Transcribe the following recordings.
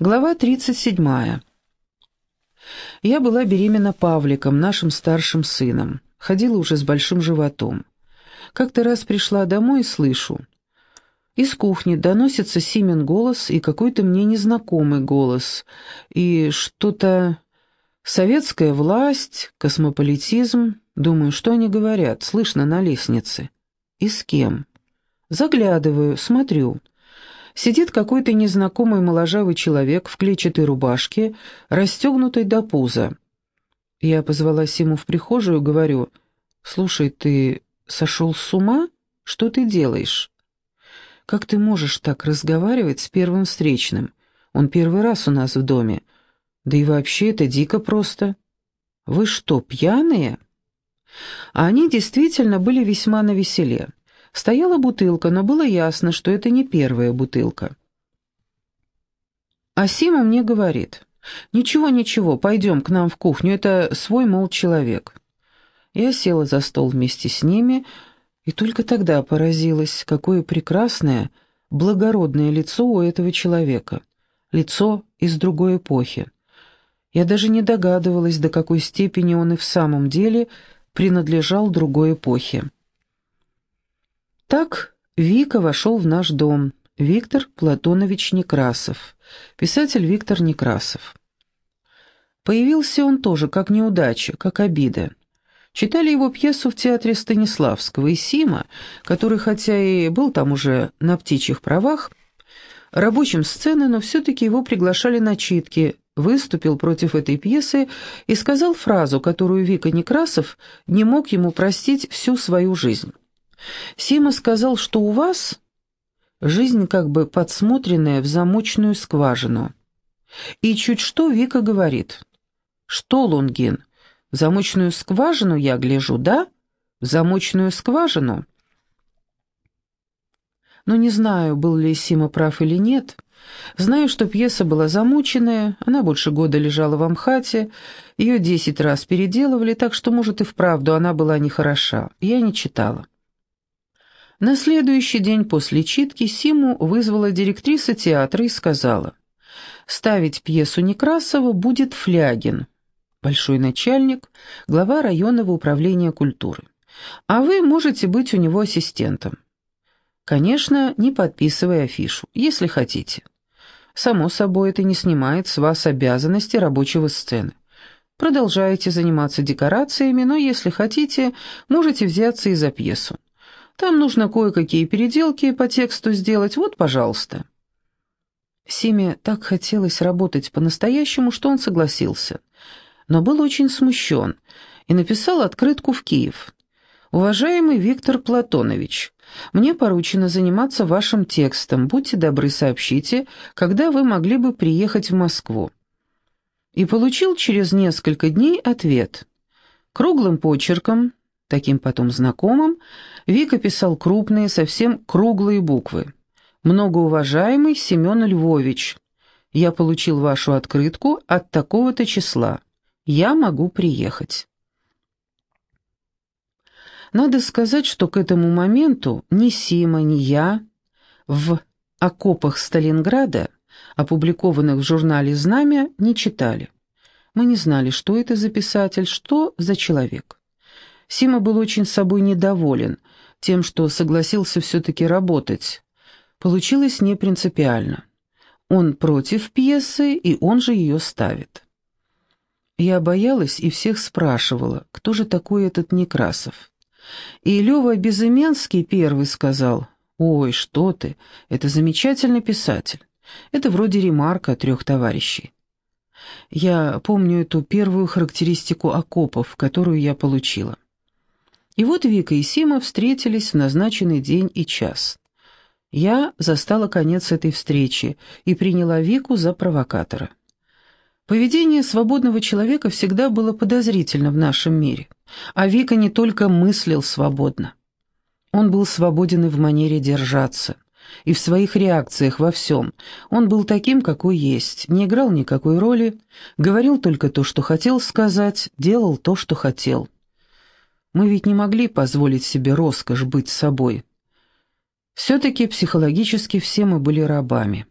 Глава 37. Я была беременна Павликом, нашим старшим сыном. Ходила уже с большим животом. Как-то раз пришла домой и слышу. Из кухни доносится Симен голос и какой-то мне незнакомый голос. И что-то... Советская власть, космополитизм. Думаю, что они говорят, слышно на лестнице. И с кем? Заглядываю, смотрю. Сидит какой-то незнакомый моложавый человек в клетчатой рубашке, расстегнутой до пуза. Я позвала Симу в прихожую, говорю, «Слушай, ты сошел с ума? Что ты делаешь?» «Как ты можешь так разговаривать с первым встречным? Он первый раз у нас в доме. Да и вообще это дико просто. Вы что, пьяные?» А они действительно были весьма навеселе. Стояла бутылка, но было ясно, что это не первая бутылка. А Сима мне говорит, «Ничего, ничего, пойдем к нам в кухню, это свой, мол, человек». Я села за стол вместе с ними, и только тогда поразилась, какое прекрасное, благородное лицо у этого человека. Лицо из другой эпохи. Я даже не догадывалась, до какой степени он и в самом деле принадлежал другой эпохе. Так Вика вошел в наш дом. Виктор Платонович Некрасов. Писатель Виктор Некрасов. Появился он тоже как неудача, как обида. Читали его пьесу в театре Станиславского, и Сима, который хотя и был там уже на птичьих правах, рабочим сцены, но все-таки его приглашали на читки, выступил против этой пьесы и сказал фразу, которую Вика Некрасов не мог ему простить всю свою жизнь. Сима сказал, что у вас жизнь как бы подсмотренная в замочную скважину. И чуть что Вика говорит. «Что, Лунгин, в замочную скважину я гляжу, да? В замочную скважину?» Но не знаю, был ли Сима прав или нет. Знаю, что пьеса была замученная, она больше года лежала в Амхате, ее десять раз переделывали, так что, может, и вправду она была нехороша. Я не читала. На следующий день после читки Симу вызвала директриса театра и сказала, «Ставить пьесу Некрасова будет Флягин, большой начальник, глава районного управления культуры, а вы можете быть у него ассистентом. Конечно, не подписывая афишу, если хотите. Само собой, это не снимает с вас обязанности рабочего сцены. Продолжаете заниматься декорациями, но если хотите, можете взяться и за пьесу. Там нужно кое-какие переделки по тексту сделать, вот, пожалуйста». Симе так хотелось работать по-настоящему, что он согласился, но был очень смущен и написал открытку в Киев. «Уважаемый Виктор Платонович, мне поручено заниматься вашим текстом. Будьте добры, сообщите, когда вы могли бы приехать в Москву». И получил через несколько дней ответ. Круглым почерком, таким потом знакомым, Вика писал крупные, совсем круглые буквы. «Многоуважаемый Семен Львович, я получил вашу открытку от такого-то числа. Я могу приехать». Надо сказать, что к этому моменту ни Сима, ни я в «Окопах Сталинграда», опубликованных в журнале «Знамя», не читали. Мы не знали, что это за писатель, что за человек. Сима был очень собой недоволен тем, что согласился все-таки работать. Получилось не принципиально. Он против пьесы, и он же ее ставит. Я боялась и всех спрашивала, кто же такой этот Некрасов. И Лева Безыменский первый сказал, «Ой, что ты, это замечательный писатель. Это вроде ремарка трех товарищей». Я помню эту первую характеристику окопов, которую я получила. И вот Вика и Сима встретились в назначенный день и час. Я застала конец этой встречи и приняла Вику за провокатора. Поведение свободного человека всегда было подозрительно в нашем мире, а Вика не только мыслил свободно. Он был свободен и в манере держаться, и в своих реакциях во всем. Он был таким, какой есть, не играл никакой роли, говорил только то, что хотел сказать, делал то, что хотел. Мы ведь не могли позволить себе роскошь быть собой. Все-таки психологически все мы были рабами.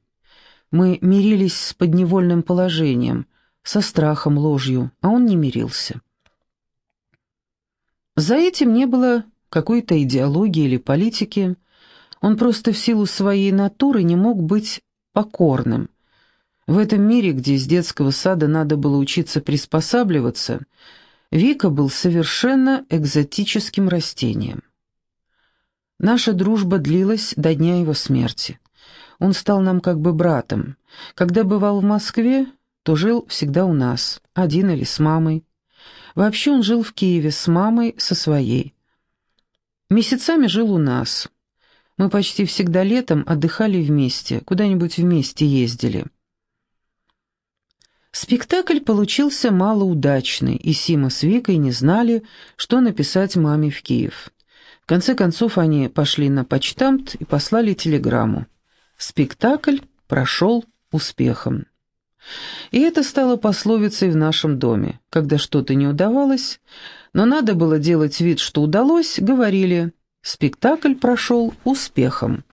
Мы мирились с подневольным положением, со страхом, ложью, а он не мирился. За этим не было какой-то идеологии или политики, он просто в силу своей натуры не мог быть покорным. В этом мире, где с детского сада надо было учиться приспосабливаться, Вика был совершенно экзотическим растением. Наша дружба длилась до дня его смерти. Он стал нам как бы братом. Когда бывал в Москве, то жил всегда у нас, один или с мамой. Вообще он жил в Киеве с мамой, со своей. Месяцами жил у нас. Мы почти всегда летом отдыхали вместе, куда-нибудь вместе ездили. Спектакль получился малоудачный, и Сима с Викой не знали, что написать маме в Киев. В конце концов они пошли на почтамт и послали телеграмму. Спектакль прошел успехом. И это стало пословицей в нашем доме. Когда что-то не удавалось, но надо было делать вид, что удалось, говорили «спектакль прошел успехом».